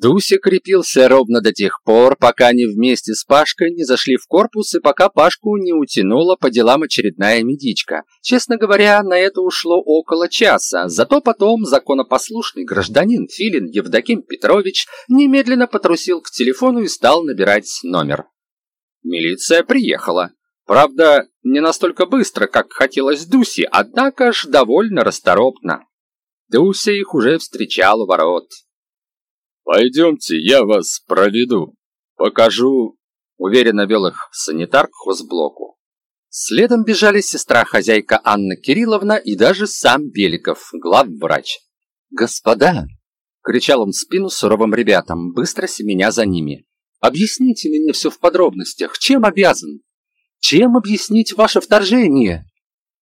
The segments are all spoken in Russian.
Дуся крепился ровно до тех пор, пока они вместе с Пашкой не зашли в корпус и пока Пашку не утянула по делам очередная медичка. Честно говоря, на это ушло около часа, зато потом законопослушный гражданин Филин Евдоким Петрович немедленно потрусил к телефону и стал набирать номер. Милиция приехала. Правда, не настолько быстро, как хотелось Дусе, однако ж довольно расторопно. Дуся их уже встречал у ворот. «Пойдемте, я вас проведу. Покажу...» Уверенно вел их санитар к хозблоку. Следом бежали сестра-хозяйка Анна Кирилловна и даже сам Беликов, главврач. «Господа!» — кричал он в спину суровым ребятам, быстро семеня за ними. «Объясните мне все в подробностях. Чем обязан? Чем объяснить ваше вторжение?»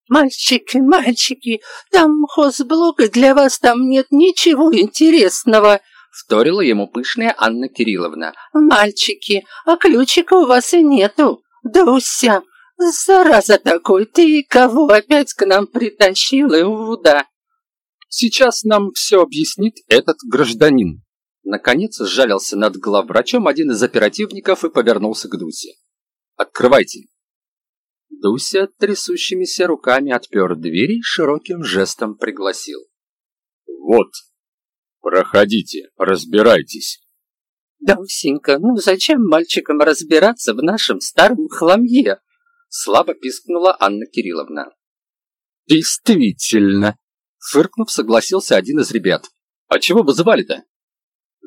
«Мальчики, мальчики, там хозблок, и для вас там нет ничего интересного!» Вторила ему пышная Анна Кирилловна. «Мальчики, а ключика у вас и нету. Дуся, зараза такой, ты кого опять к нам притащил, Иуда?» «Сейчас нам все объяснит этот гражданин». Наконец сжалился над главврачом один из оперативников и повернулся к Дусе. «Открывайте». Дуся трясущимися руками отпер двери и широким жестом пригласил. «Вот, «Проходите, разбирайтесь». «Дусенька, ну зачем мальчикам разбираться в нашем старом хламье?» Слабо пискнула Анна Кирилловна. «Действительно!» Фыркнув, согласился один из ребят. «А чего вызывали-то?»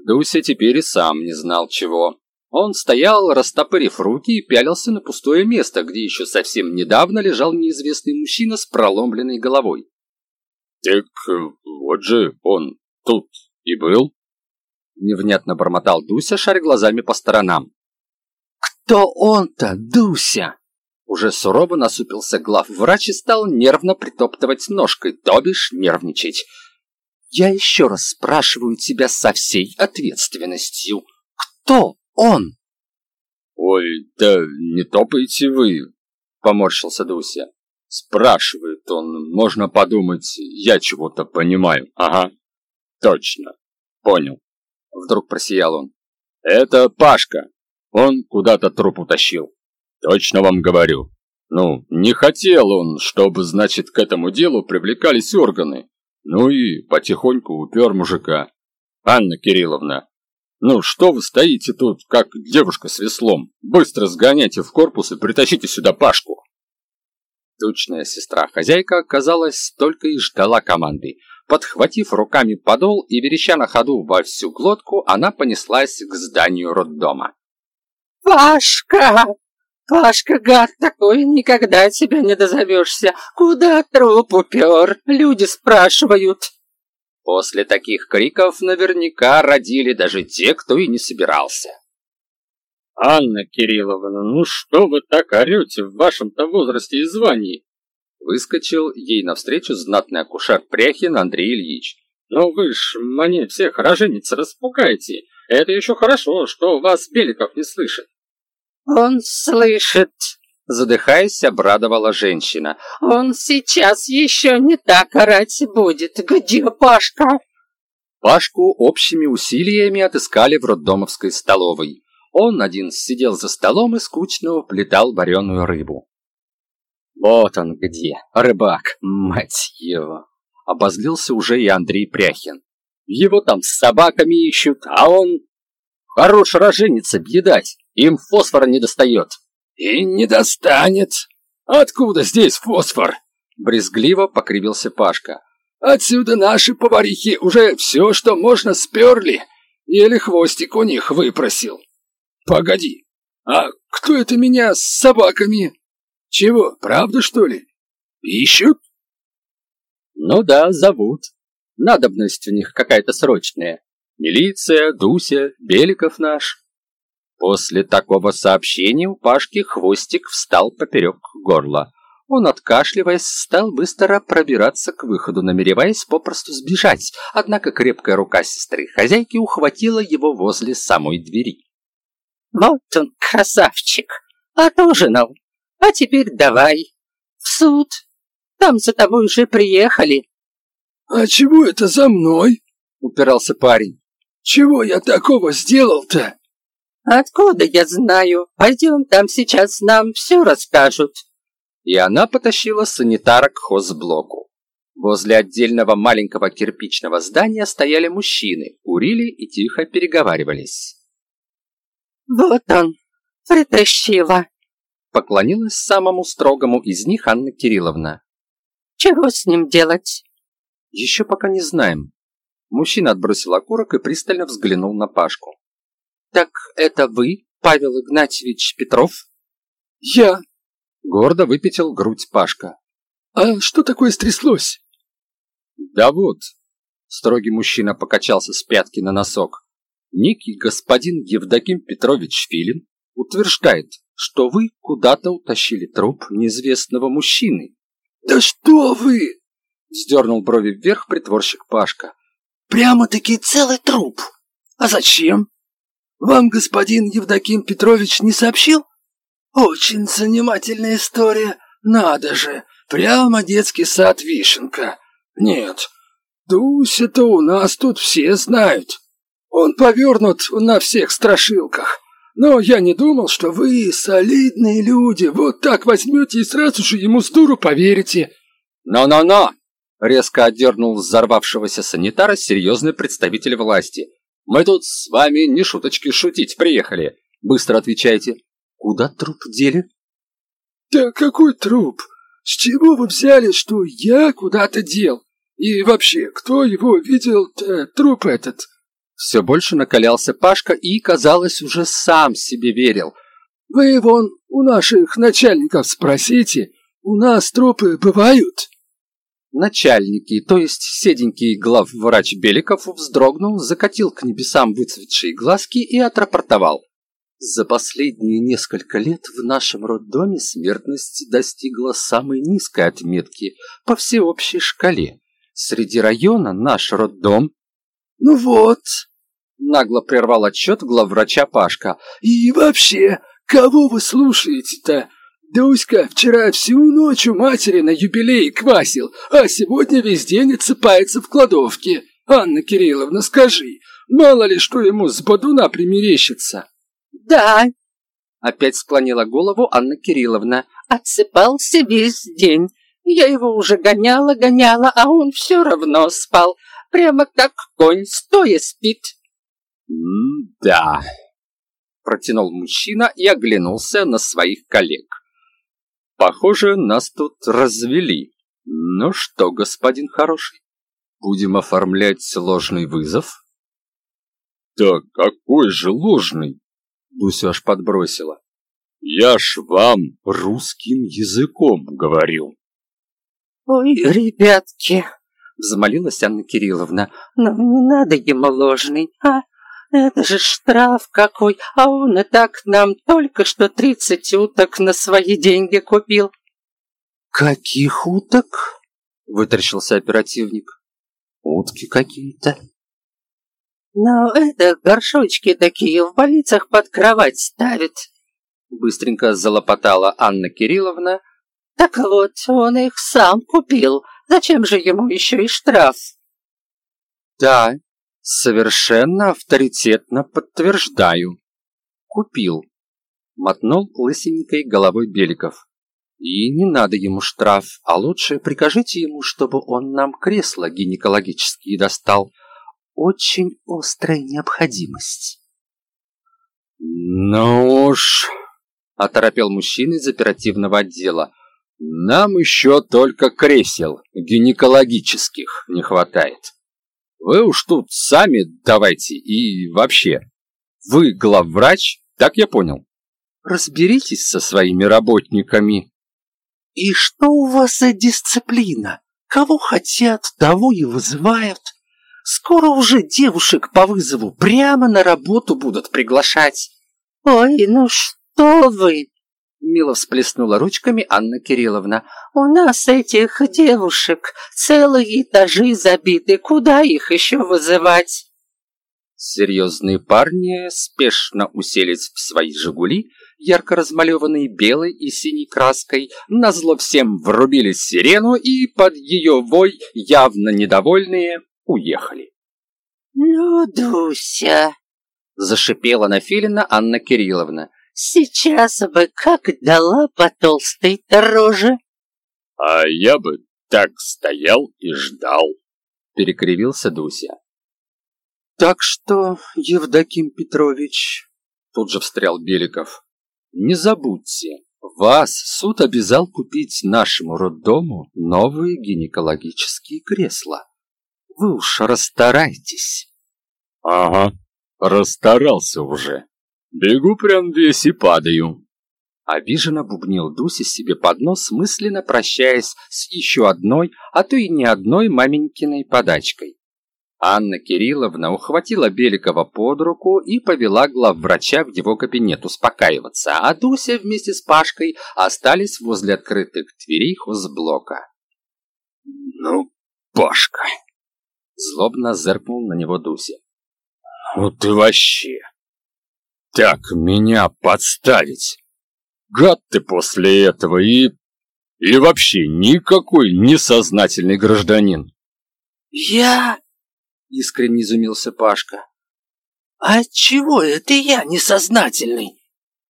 Дуся теперь и сам не знал чего. Он стоял, растопырив руки, и пялился на пустое место, где еще совсем недавно лежал неизвестный мужчина с проломленной головой. «Так вот же он тут «И был?» Невнятно бормотал Дуся, шаря глазами по сторонам. «Кто он-то, Дуся?» Уже сурово насупился главврач и стал нервно притоптывать ножкой, то бишь нервничать. «Я еще раз спрашиваю тебя со всей ответственностью. Кто он?» «Ой, да не топайте вы!» — поморщился Дуся. «Спрашивает он, можно подумать, я чего-то понимаю. Ага, точно. Понял. Вдруг просиял он. Это Пашка. Он куда-то труп утащил. Точно вам говорю. Ну, не хотел он, чтобы, значит, к этому делу привлекались органы. Ну и потихоньку упер мужика. Анна Кирилловна, ну что вы стоите тут, как девушка с веслом? Быстро сгоняйте в корпус и притащите сюда Пашку. Тучная сестра-хозяйка, казалось, только и ждала команды. Подхватив руками подол и вереща на ходу во всю глотку, она понеслась к зданию роддома. «Пашка! Пашка, гад такой, никогда тебя не дозовешься! Куда труп упер? Люди спрашивают!» После таких криков наверняка родили даже те, кто и не собирался. «Анна Кирилловна, ну что вы так орете в вашем-то возрасте и звании? Выскочил ей навстречу знатный акушер Пряхин Андрей Ильич. «Ну вы ж мне всех рожениц распугаете. Это еще хорошо, что вас Беликов не слышит». «Он слышит», — задыхаясь, обрадовала женщина. «Он сейчас еще не так орать будет. Где Пашка?» Пашку общими усилиями отыскали в роддомовской столовой. Он один сидел за столом и скучно уплетал вареную рыбу. Вот он где, рыбак, мать его. Обозлился уже и Андрей Пряхин. Его там с собаками ищут, а он... Хорош роженица объедать, им фосфора не достает. И не достанет. Откуда здесь фосфор? Брезгливо покривился Пашка. Отсюда наши поварихи уже все, что можно, сперли. Еле хвостик у них выпросил. Погоди, а кто это меня с собаками? Чего, правда, что ли? Ищут? Ну да, зовут. Надобность у них какая-то срочная. Милиция, Дуся, Беликов наш. После такого сообщения у Пашки хвостик встал поперек горла. Он, откашливаясь, стал быстро пробираться к выходу, намереваясь попросту сбежать, однако крепкая рука сестры-хозяйки ухватила его возле самой двери. «Вот он, красавчик! Отужинал! А теперь давай. В суд. Там за тобой уже приехали. А чего это за мной? Упирался парень. Чего я такого сделал-то? Откуда я знаю? Пойдем, там сейчас нам все расскажут. И она потащила санитара к хозблоку. Возле отдельного маленького кирпичного здания стояли мужчины, курили и тихо переговаривались. Вот он, притащила. Поклонилась самому строгому из них Анна Кирилловна. Чего с ним делать? Еще пока не знаем. Мужчина отбросил окурок и пристально взглянул на Пашку. «Так это вы, Павел Игнатьевич Петров?» «Я!» Гордо выпятил грудь Пашка. «А что такое стряслось?» «Да вот», — строгий мужчина покачался с пятки на носок. «Некий господин Евдоким Петрович Филин утверждает, что вы куда-то утащили труп неизвестного мужчины». «Да что вы!» — вздернул брови вверх притворщик Пашка. «Прямо-таки целый труп! А зачем? Вам господин Евдоким Петрович не сообщил? Очень занимательная история, надо же, прямо детский сад Вишенка. Нет, Дуся-то у нас тут все знают. Он повернут на всех страшилках. Но я не думал, что вы, солидные люди, вот так возьмете и сразу же ему с дуру поверите. «Но-но-но!» — резко отдернул взорвавшегося санитара серьезный представитель власти. «Мы тут с вами не шуточки шутить приехали. Быстро отвечайте. Куда труп дели?» «Да какой труп? С чего вы взяли, что я куда-то дел? И вообще, кто его видел, труп этот?» Все больше накалялся Пашка и, казалось, уже сам себе верил. «Вы вон у наших начальников спросите, у нас трупы бывают?» Начальники, то есть седенький главврач Беликов, вздрогнул, закатил к небесам выцветшие глазки и отрапортовал. За последние несколько лет в нашем роддоме смертность достигла самой низкой отметки по всеобщей шкале. Среди района наш роддом... «Ну вот», — нагло прервал отчет главврача Пашка. «И вообще, кого вы слушаете-то? Дуська вчера всю ночь у матери на юбилей квасил, а сегодня весь день отсыпается в кладовке. Анна Кирилловна, скажи, мало ли что ему с бодуна примерещится?» «Да», — опять склонила голову Анна Кирилловна. «Отсыпался весь день. Я его уже гоняла-гоняла, а он все равно спал. Прямо как конь, стоя спит». «Да», — протянул мужчина и оглянулся на своих коллег. Похоже, нас тут развели. Ну что, господин хороший, будем оформлять ложный вызов? Да какой же ложный? Дусю аж подбросила. Я ж вам русским языком говорил. Ой, ребятки, взмолилась Анна Кирилловна. Ну, не надо ему ложный, а? Это же штраф какой, а он и так нам только что тридцать уток на свои деньги купил. Каких уток? Вытрящился оперативник. Утки какие-то. Ну, это горшочки такие в больницах под кровать ставят. Быстренько залопотала Анна Кирилловна. Так вот, он их сам купил. Зачем же ему еще и штраф? Да, Совершенно авторитетно подтверждаю. Купил. Мотнул лысенькой головой Беликов. И не надо ему штраф, а лучше прикажите ему, чтобы он нам кресла гинекологические достал. Очень острая необходимость. Ну уж, оторопел мужчина из оперативного отдела. Нам еще только кресел гинекологических не хватает. Вы уж тут сами давайте и вообще. Вы главврач, так я понял. Разберитесь со своими работниками. И что у вас за дисциплина? Кого хотят, того и вызывают. Скоро уже девушек по вызову прямо на работу будут приглашать. Ой, ну что вы! Мило всплеснула ручками Анна Кирилловна. «У нас этих девушек целые этажи забиты. Куда их еще вызывать?» Серьезные парни спешно уселись в свои «Жигули», ярко размалеванные белой и синей краской, назло всем врубили сирену и под ее вой, явно недовольные, уехали. Ну, Дуся, зашипела на Филина Анна Кирилловна. Сейчас бы как дала по толстой роже. А я бы так стоял и ждал, перекривился Дуся. Так что, Евдоким Петрович, тут же встрял Беликов, не забудьте, вас суд обязал купить нашему роддому новые гинекологические кресла. Вы уж расстарайтесь. Ага, расстарался уже. Бегу прям весь и падаю. Обиженно бубнил Дуся себе под нос, мысленно прощаясь с еще одной, а то и не одной маменькиной подачкой. Анна Кирилловна ухватила Беликова под руку и повела главврача в его кабинет успокаиваться, а Дуся вместе с Пашкой остались возле открытых дверей хозблока. «Ну, Пашка!» Злобно зыркнул на него Дуся. «Ну ты вообще! Так меня подставить! Гад ты после этого и... и вообще никакой несознательный гражданин!» «Я...» — искренне изумился Пашка. «А чего это я несознательный?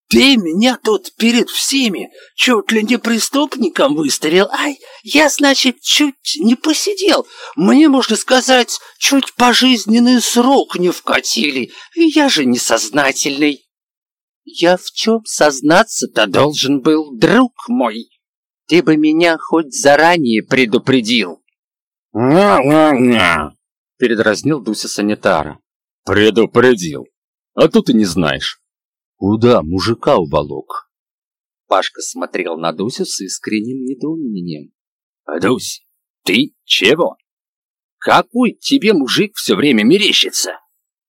Ты меня тут перед всеми чуть ли не преступником выставил, ай, я, значит, чуть не посидел. Мне, можно сказать, чуть пожизненный срок не вкатили. Я же несознательный». «Я в чем сознаться-то должен был, друг мой? Ты бы меня хоть заранее предупредил». «Ня-ня-ня!» передразнил Дуся санитара. «Предупредил. А тут ты не знаешь». «Куда мужика уволок?» Пашка смотрел на Дусю с искренним недоумением. «Дусь, ты чего? Какой тебе мужик все время мерещится?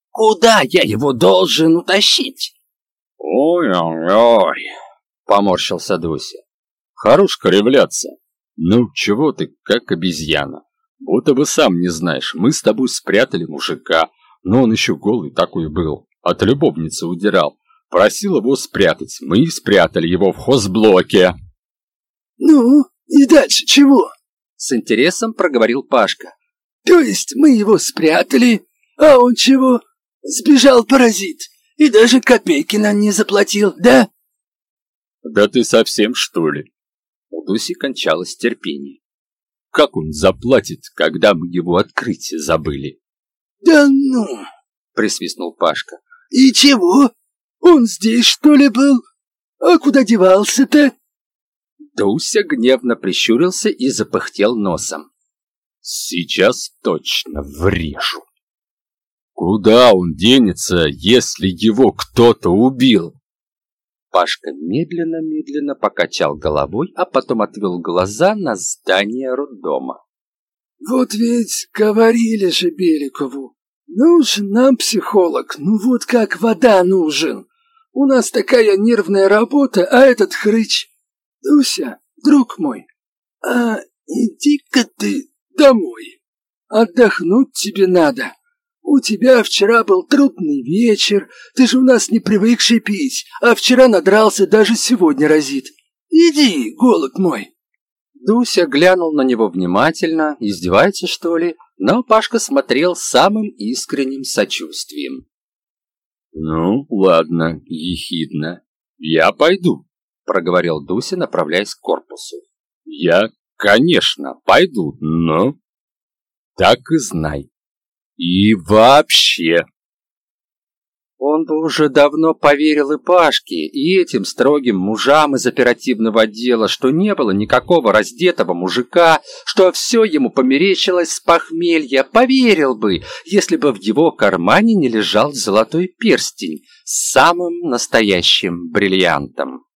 Куда я его должен утащить?» «Ой-ой-ой!» — поморщился Дуся. «Хорош кривляться. Ну, чего ты, как обезьяна? Будто бы сам не знаешь, мы с тобой спрятали мужика, но он еще голый такой был, от любовницы удирал. Просил его спрятать, мы и спрятали его в хозблоке. «Ну, и дальше чего?» С интересом проговорил Пашка. «То есть мы его спрятали, а он чего? Сбежал паразит и даже копейки нам не заплатил, да?» «Да ты совсем, что ли?» У Дуси кончалось терпение. Как он заплатит, когда мы его открыть забыли? Да ну, присвистнул Пашка. И чего? Он здесь, что ли, был? А куда девался-то? Дуся гневно прищурился и запыхтел носом. Сейчас точно врежу. Куда он денется, если его кто-то убил? Пашка медленно-медленно покачал головой, а потом отвел глаза на здание роддома. «Вот ведь говорили же Беликову, нужен нам психолог, ну вот как вода нужен. У нас такая нервная работа, а этот хрыч... Дуся, друг мой, а иди-ка ты домой. Отдохнуть тебе надо». «У тебя вчера был трудный вечер, ты же у нас не привыкший пить, а вчера надрался, даже сегодня разит. Иди, голод мой!» Дуся глянул на него внимательно, издевается, что ли, но Пашка смотрел самым искренним сочувствием. «Ну, ладно, ехидно. Я пойду», — проговорил Дуся, направляясь к корпусу. «Я, конечно, пойду, но...» «Так и знай, и вообще. Он бы уже давно поверил и Пашке, и этим строгим мужам из оперативного отдела, что не было никакого раздетого мужика, что все ему померещилось с похмелья, поверил бы, если бы в его кармане не лежал золотой перстень с самым настоящим бриллиантом.